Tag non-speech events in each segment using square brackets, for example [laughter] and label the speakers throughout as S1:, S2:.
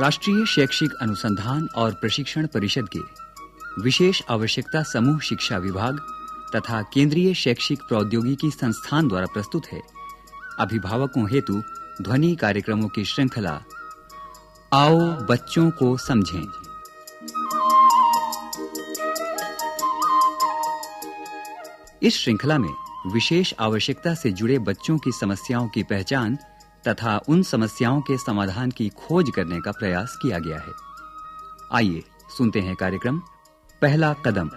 S1: राष्ट्रीय शैक्षिक अनुसंधान और प्रशिक्षण परिषद के विशेष आवश्यकता समूह शिक्षा विभाग तथा केंद्रीय शैक्षिक प्रौद्योगिकी संस्थान द्वारा प्रस्तुत है अभिभावकों हेतु ध्वनि कार्यक्रमों की श्रृंखला आओ बच्चों को समझें इस श्रृंखला में विशेष आवश्यकता से जुड़े बच्चों की समस्याओं की पहचान तथा उन समस्याओं के समाधान की खोज करने का प्रयास किया गया है आइए सुनते हैं कार्यक्रम पहला कदम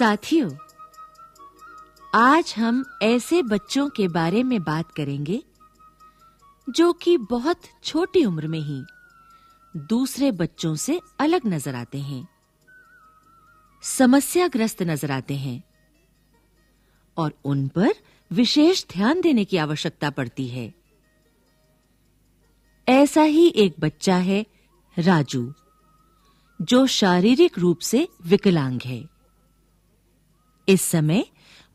S2: साथियों आज हम ऐसे बच्चों के बारे में बात करेंगे जो कि बहुत छोटी उम्र में ही दूसरे बच्चों से अलग नजर आते हैं समस्याग्रस्त नजर आते हैं और उन पर विशेष ध्यान देने की आवश्यकता पड़ती है ऐसा ही एक बच्चा है राजू जो शारीरिक रूप से विकलांग है इस समय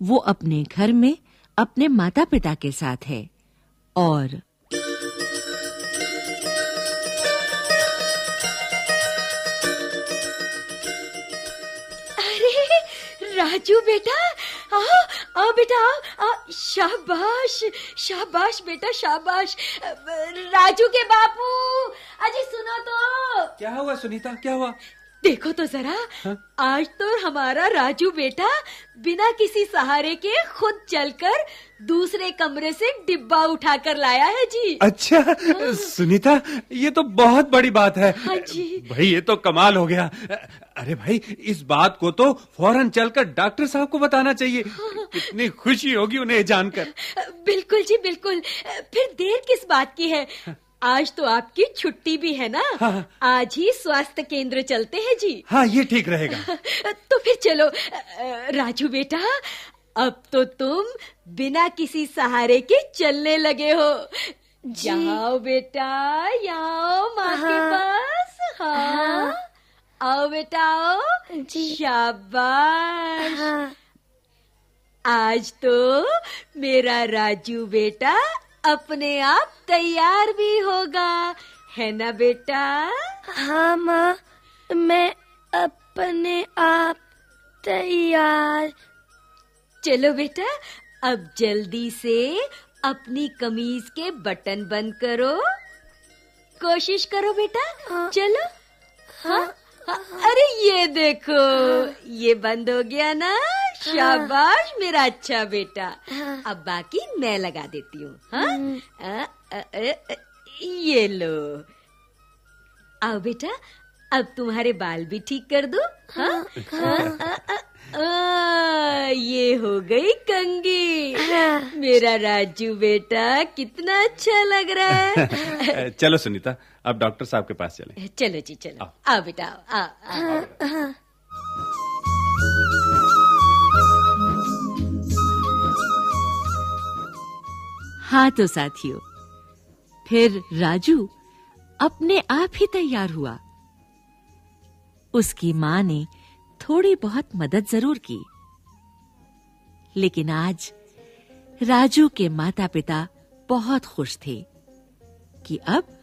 S2: वो अपने घर में अपने माता-पिता के साथ है और
S3: राजू बेटा आओ आओ बेटा आओ, शाबाश शाबाश बेटा शाबाश राजू के बापू अजी सुनो तो क्या हुआ सुनीता क्या हुआ देखो तो जरा हाँ? आज तो हमारा राजू बेटा बिना किसी सहारे के खुद चलकर दूसरे कमरे से डिब्बा उठा कर लाया है जी
S4: अच्छा हाँ। सुनीता ये तो बहुत बड़ी बात है हाँ जी भाई ये तो कमाल हो गया अरे भाई इस बात को तो फौरन चलकर डॉक्टर साहब को बताना चाहिए हाँ। कितनी खुशी होगी उन्हें जानकर
S3: बिल्कुल जी बिल्कुल फिर देर किस बात की है आज तो आपकी छुट्टी भी है ना हाँ, हाँ। आज ही स्वास्थ्य केंद्र चलते हैं जी
S4: हाँ ये ठीक रहेगा
S3: [laughs] तो फिर चलो राजू बेटा अब तो तुम बिना किसी सहारे के चलने लगे हो जाओ बेटा आओ माँ हाँ। के पास हाँ, हाँ। आओ बेटा आओ शाबाश हाँ। आज तो मेरा राजू बेटा अपने आप तैयार भी होगा है ना बेटा हाँ माँ मैं अपने आप तैयार चलो बेटा अब जल्दी से अपनी कमीज के बटन बंद करो कोशिश करो बेटा हाँ, चलो हाँ, हाँ, हाँ अरे ये देखो हाँ, ये बंद हो गया ना शाबाश मेरा अच्छा बेटा हाँ। अब बाकी मैं लगा देती हूँ हाँ? हम्म। ये लो आओ बेटा अब तुम्हारे बाल भी ठीक कर दो हाँ? ये हो गई कंगी मेरा राजू बेटा कितना अच्छा लग रहा
S4: है चलो सुनीता अब डॉक्टर साहब के पास चले
S3: चलो जी चलो आओ बेटा आओ, आओ
S2: हाँ तो साथियों फिर राजू अपने आप ही तैयार हुआ उसकी मां ने थोड़ी बहुत मदद जरूर की लेकिन आज राजू के माता-पिता बहुत खुश थे कि अब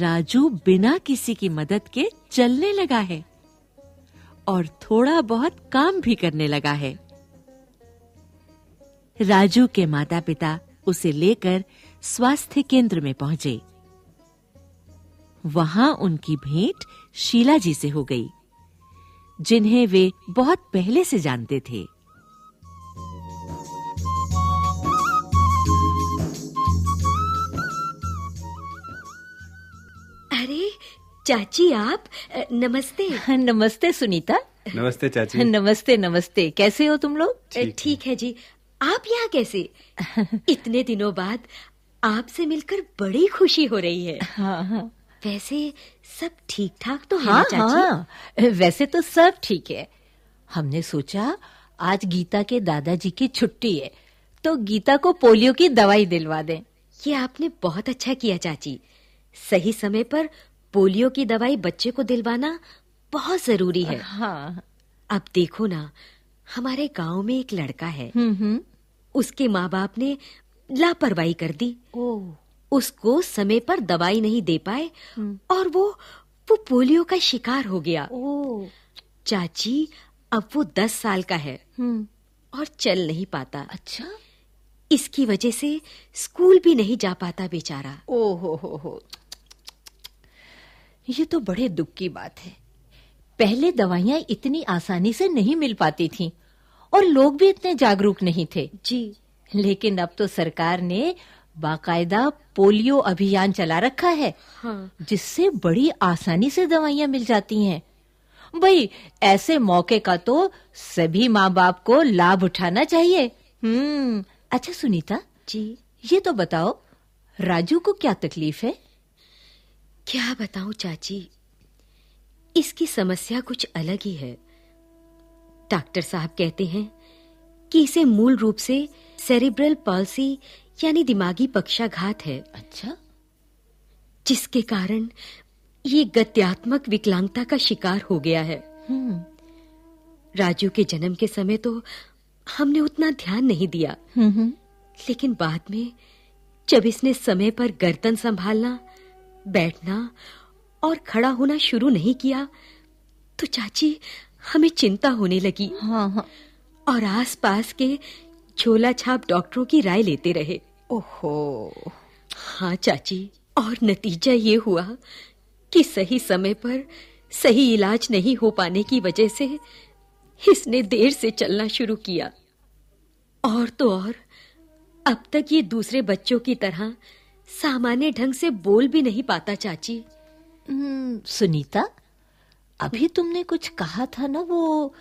S2: राजू बिना किसी की मदद के चलने लगा है और थोड़ा बहुत काम भी करने लगा है राजू के माता-पिता उसे लेकर स्वास्थ्य केंद्र में पहुंचे वहां उनकी भेंट शीला जी से हो गई जिन्हें वे बहुत पहले से जानते थे
S3: अरे चाची आप नमस्ते [laughs] नमस्ते सुनीता
S4: नमस्ते चाची [laughs]
S3: नमस्ते नमस्ते कैसे हो तुम लोग ठीक है जी आप यहाँ कैसे इतने दिनों बाद आपसे मिलकर बड़ी खुशी हो रही है हां
S5: हां वैसे सब ठीक-ठाक तो है हाँ, चाची हां वैसे तो सब ठीक है हमने सोचा आज गीता के दादाजी की छुट्टी है तो
S3: गीता को पोलियो की दवाई दिलवा दें ये आपने बहुत अच्छा किया चाची सही समय पर पोलियो की दवाई बच्चे को दिलवाना बहुत जरूरी है हां अब देखो ना हमारे गांव में एक लड़का है हम्म हम्म उसके माँ-बाप ने लापरवाही कर दी ओ उसको समय पर दवाई नहीं दे पाए हम्म। और वो वो पोलियो का शिकार हो गया ओ चाची अब वो 10 साल का है हम्म। और चल नहीं पाता अच्छा इसकी वजह से स्कूल भी नहीं जा पाता बेचारा ओ हो हो हो ये तो बड़े दुख की बात है पहले दवाइयां इतनी
S5: आसानी से नहीं मिल पाती थीं और लोग भी इतने जागरूक नहीं थे जी लेकिन अब तो सरकार ने बाकायदा पोलियो अभियान चला रखा है हाँ। जिससे बड़ी आसानी से दवाइयां मिल जाती हैं भाई ऐसे मौके का तो सभी माँ-बाप को लाभ उठाना चाहिए हम्म अच्छा
S3: सुनीता जी ये तो बताओ राजू को क्या तकलीफ है क्या बताऊं चाची इसकी समस्या कुछ अलग ही है डॉक्टर साहब कहते हैं कि इसे मूल रूप से सेरिब्रल पॉल्सी यानी दिमागी पक्षाघात है अच्छा जिसके कारण ये गत्यात्मक विकलांगता का शिकार हो गया है हम्म। राजू के जन्म के समय तो हमने उतना ध्यान नहीं दिया हम्म, हम्म। लेकिन बाद में जब इसने समय पर गर्दन संभालना बैठना और खड़ा होना शुरू नहीं किया तो चाची हमें चिंता होने लगी हाँ हाँ और आसपास के झोला छाप डॉक्टरों की राय लेते रहे ओहो हाँ चाची और नतीजा ये हुआ कि सही समय पर सही इलाज नहीं हो पाने की वजह से इसने देर से चलना शुरू किया और तो और अब तक ये दूसरे बच्चों की तरह सामान्य ढंग से बोल भी नहीं पाता चाची
S5: हम्म, सुनीता अभी तुमने कुछ कहा था ना वो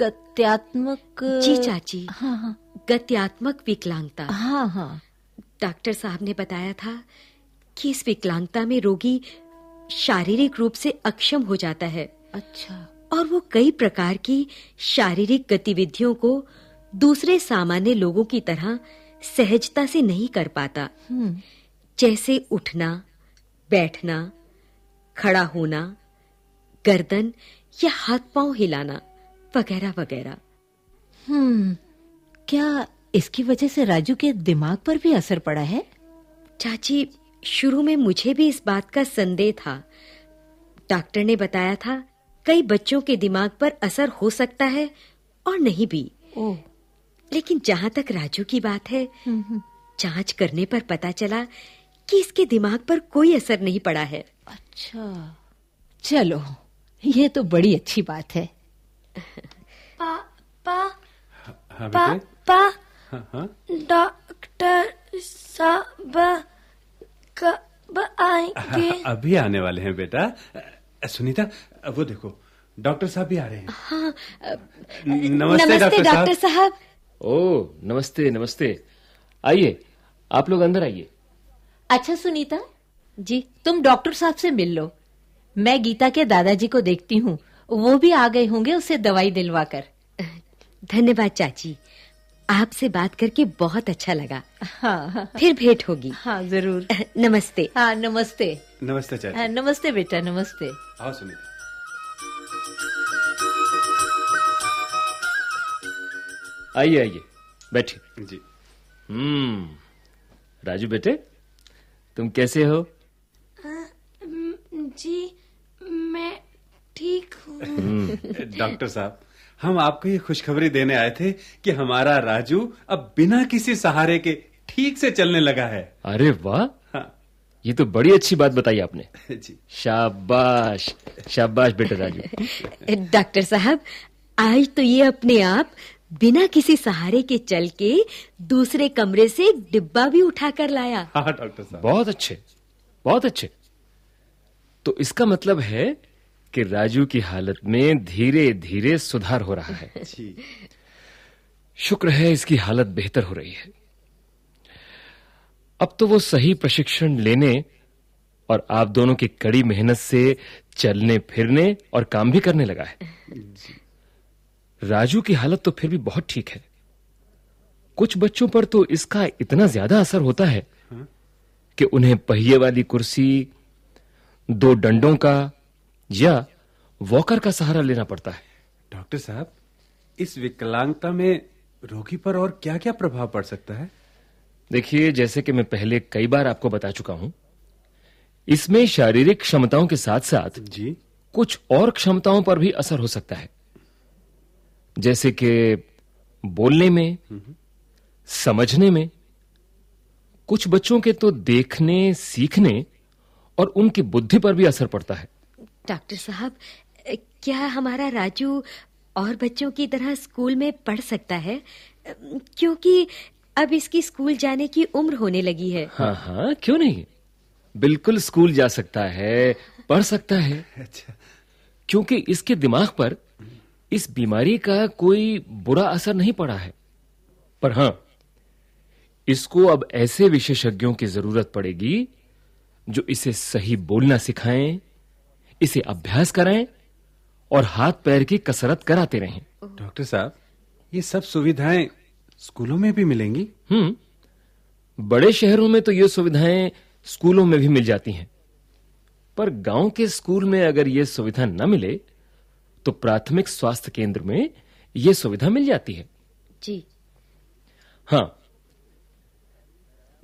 S3: गत्यात्मक
S5: जी चाची
S3: हाँ हाँ गत्यात्मक विकलांगता हाँ हाँ डॉक्टर साहब ने बताया था कि इस विकलांगता में रोगी शारीरिक रूप से अक्षम हो जाता है अच्छा और वो कई प्रकार की शारीरिक गतिविधियों को दूसरे सामान्य लोगों की तरह सहजता से नहीं कर पाता हम्म। जैसे उठना बैठना खड़ा होना गर्दन या हाथ पांव हिलाना वगैरह वगैरह
S5: हम्म क्या
S3: इसकी वजह से राजू के दिमाग पर भी असर पड़ा है चाची शुरू में मुझे भी इस बात का संदेह था डॉक्टर ने बताया था कई बच्चों के दिमाग पर असर हो सकता है और नहीं भी ओ। लेकिन जहां तक राजू की बात है हम्म, हम्म। जांच करने पर पता चला कि इसके दिमाग पर कोई असर नहीं पड़ा है अच्छा चलो ये तो बड़ी अच्छी बात है पा पा हाँ पा
S5: हाँ,
S4: हाँ।
S3: डॉक्टर साहब कब आएंगे
S4: अभी आने वाले हैं बेटा सुनीता वो देखो डॉक्टर साहब
S6: भी आ रहे हैं हाँ, नमस्ते, नमस्ते डॉक्टर साहब ओ नमस्ते नमस्ते आइए आप लोग अंदर आइए
S5: अच्छा सुनीता जी तुम डॉक्टर साहब से मिल लो मैं गीता के दादाजी को देखती हूँ वो भी आ
S3: गए होंगे उसे दवाई दिलवा कर धन्यवाद चाची आपसे बात करके बहुत अच्छा लगा हाँ,
S5: हाँ,
S4: फिर
S3: भेंट होगी हाँ जरूर नमस्ते हाँ
S5: नमस्ते नमस्ते चाची हाँ, नमस्ते बेटा नमस्ते
S6: सुनीता आइए आइए बैठिए जी हम्म राजू बेटे तुम कैसे हो
S3: आ, जी मैं ठीक हूँ हम्म, डॉक्टर
S4: साहब हम आपको ये खुशखबरी देने आए थे कि हमारा राजू अब बिना किसी सहारे के ठीक से चलने लगा है
S6: अरे वाह हाँ। ये तो बड़ी अच्छी बात बताई आपने [laughs] जी शाबाश शाबाश बेटे राजू
S3: डॉक्टर साहब आज तो ये अपने आप बिना किसी सहारे के चल के दूसरे कमरे से डिब्बा भी उठा कर लाया
S6: हाँ डॉक्टर साहब बहुत अच्छे बहुत अच्छे तो इसका मतलब है कि राजू की हालत में धीरे-धीरे सुधार हो रहा है [laughs] जी शुक्र है इसकी हालत बेहतर हो रही है अब तो वो सही प्रशिक्षण लेने और आप दोनों की कड़ी मेहनत से चलने फिरने और काम भी करने लगा है राजू की हालत तो फिर भी बहुत ठीक है कुछ बच्चों पर तो इसका इतना ज्यादा असर होता है हाँ। कि उन्हें पहिए वाली कुर्सी दो डंडों का या वॉकर का सहारा लेना पड़ता है
S4: डॉक्टर साहब इस विकलांगता में रोगी पर और क्या-क्या प्रभाव
S6: पड़ सकता है देखिए जैसे कि मैं पहले कई बार आपको बता चुका हूं इसमें शारीरिक क्षमताओं के साथ-साथ जी कुछ और क्षमताओं पर भी असर हो सकता है जैसे कि बोलने में समझने में कुछ बच्चों के तो देखने सीखने और उनकी बुद्धि पर भी असर पड़ता है
S3: डॉक्टर साहब क्या हमारा राजू और बच्चों की तरह स्कूल में पढ़ सकता है क्योंकि अब इसकी स्कूल जाने की उम्र होने लगी है हाँ
S6: हाँ क्यों नहीं बिल्कुल स्कूल जा सकता है पढ़ सकता है अच्छा क्योंकि इसके दिमाग पर इस बीमारी का कोई बुरा असर नहीं पड़ा है पर हां इसको अब ऐसे विशेषज्ञों की जरूरत पड़ेगी जो इसे सही बोलना सिखाएं इसे अभ्यास कराएं और हाथ पैर की कसरत कराते रहें डॉक्टर साहब ये सब सुविधाएं स्कूलों में भी मिलेंगी हम्म बड़े शहरों में तो ये सुविधाएं स्कूलों में भी मिल जाती हैं पर गांव के स्कूल में अगर यह सुविधा न मिले तो प्राथमिक स्वास्थ्य केंद्र में यह सुविधा मिल जाती है जी हां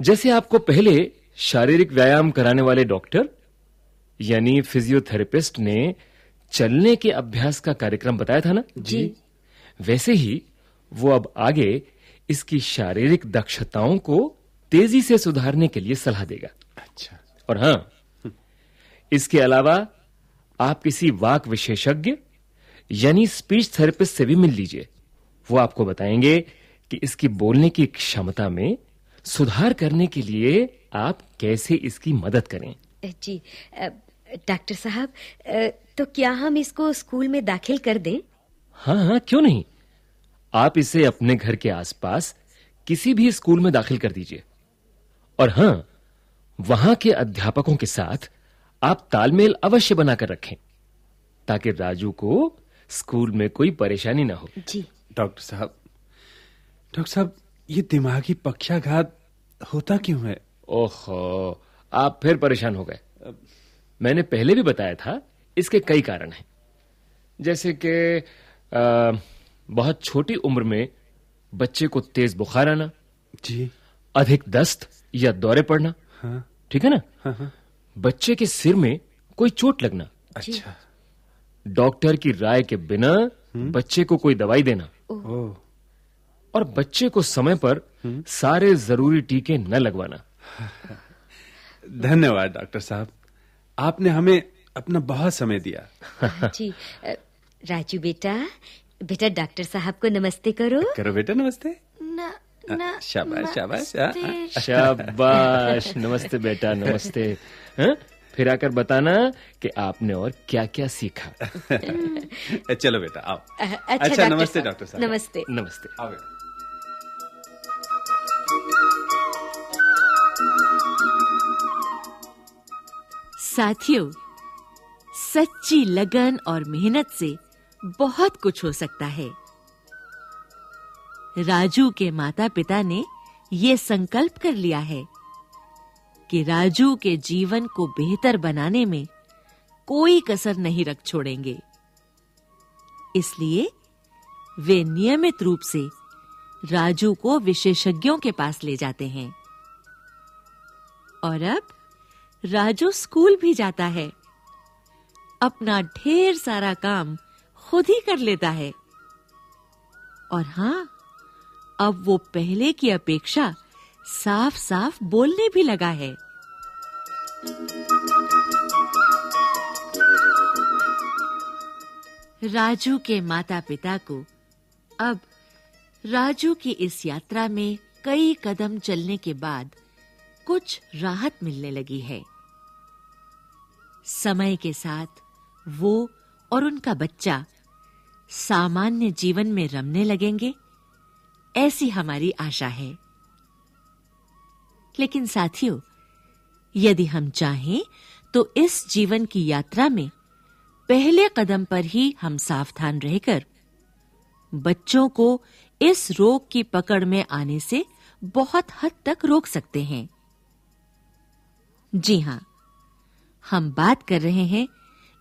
S6: जैसे आपको पहले शारीरिक व्यायाम कराने वाले डॉक्टर यानी फिजियोथेरेपिस्ट ने चलने के अभ्यास का कार्यक्रम बताया था ना जी वैसे ही वो अब आगे इसकी शारीरिक दक्षताओं को तेजी से सुधारने के लिए सलाह देगा अच्छा और हां इसके अलावा आप किसी वाक विशेषज्ञ यानी स्पीच थेरेपिस्ट से भी मिल लीजिए वो आपको बताएंगे कि इसकी बोलने की क्षमता में सुधार करने के लिए आप कैसे इसकी मदद करें
S3: जी डॉक्टर साहब तो क्या हम इसको स्कूल में दाखिल कर
S6: दें हां हां क्यों नहीं आप इसे अपने घर के आसपास किसी भी स्कूल में दाखिल कर दीजिए और हां वहां के अध्यापकों के साथ आप तालमेल अवश्य बनाकर रखें ताकि राजू को स्कूल में कोई परेशानी ना हो जी डॉक्टर साहब डॉक्टर साहब ये दिमागी पक्षाघात होता क्यों है ओहो आप फिर परेशान हो गए मैंने पहले भी बताया था इसके कई कारण हैं जैसे कि बहुत छोटी उम्र में बच्चे को तेज बुखार आना जी अधिक दस्त या दौरे पड़ना हां ठीक है ना हां हां बच्चे के सिर में कोई चोट लगना अच्छा डॉक्टर की राय के बिना हम्म। बच्चे को कोई दवाई देना ओह और बच्चे को समय पर हम्म। सारे जरूरी टीके न लगवाना धन्यवाद डॉक्टर
S4: साहब आपने हमें अपना बहुत समय दिया [laughs] जी
S3: राजू बेटा बेटा डॉक्टर साहब को नमस्ते करो
S6: करो बेटा नमस्ते ना शाबाश शाबाश शाबाश नमस्ते [laughs] बेटा नमस्ते फिर आकर बताना कि आपने और क्या-क्या सीखा [laughs] चलो बेटा आओ
S4: अच्छा,
S3: अच्छा नमस्ते डॉक्टर साहब नमस्ते
S6: नमस्ते आओ बेटा
S2: साथियों सच्ची लगन और मेहनत से बहुत कुछ हो सकता है राजू के माता-पिता ने यह संकल्प कर लिया है कि राजू के जीवन को बेहतर बनाने में कोई कसर नहीं रख छोड़ेंगे इसलिए वे नियमित रूप से राजू को विशेषज्ञों के पास ले जाते हैं और अब राजू स्कूल भी जाता है अपना ढेर सारा काम खुद ही कर लेता है और हां अब वो पहले की अपेक्षा साफ-साफ बोलने भी लगा है राजू के माता-पिता को अब राजू की इस यात्रा में कई कदम चलने के बाद कुछ राहत मिलने लगी है समय के साथ वो और उनका बच्चा सामान्य जीवन में रमने लगेंगे ऐसी हमारी आशा है लेकिन साथियों यदि हम चाहें तो इस जीवन की यात्रा में पहले कदम पर ही हम सावधान रहकर बच्चों को इस रोग की पकड़ में आने से बहुत हद तक रोक सकते हैं जी हां हम बात कर रहे हैं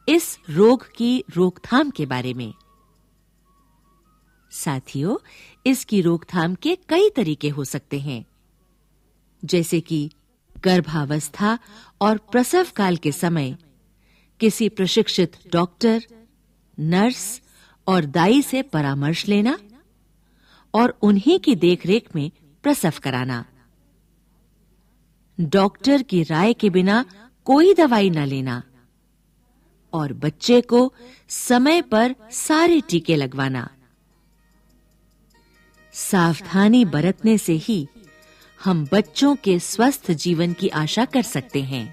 S2: इस रोग की रोकथाम के बारे में साथियों इसकी रोकथाम के कई तरीके हो सकते हैं जैसे कि गर्भावस्था और प्रसव काल के समय किसी प्रशिक्षित डॉक्टर नर्स और दाई से परामर्श लेना और उन्हीं की देखरेख में प्रसव कराना डॉक्टर की राय के बिना कोई दवाई न लेना और बच्चे को समय पर सारे टीके लगवाना सावधानी बरतने से ही हम बच्चों के स्वस्थ जीवन की आशा कर सकते हैं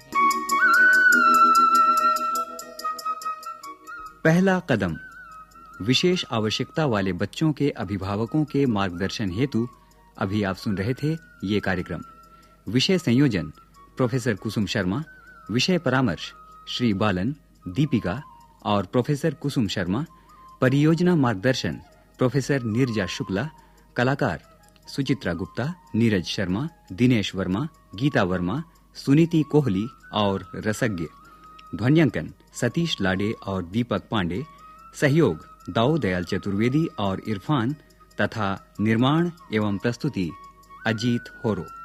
S1: पहला कदम विशेष आवश्यकता वाले बच्चों के अभिभावकों के मार्गदर्शन हेतु अभी आप सुन रहे थे यह कार्यक्रम विषय संयोजन प्रोफेसर कुसुम शर्मा विषय परामर्श श्री बालन दीपिका और प्रोफेसर कुसुम शर्मा परियोजना मार्गदर्शन प्रोफेसर नीरजा शुक्ला कलाकार सुचित्रा गुप्ता नीरज शर्मा दिनेश वर्मा गीता वर्मा सुनीति कोहली और रसज्ञ ध्वनिंकन सतीश लाडे और दीपक पांडे सहयोग दाऊ दयाल चतुर्वेदी और इरफान तथा निर्माण एवं प्रस्तुति अजीत होरो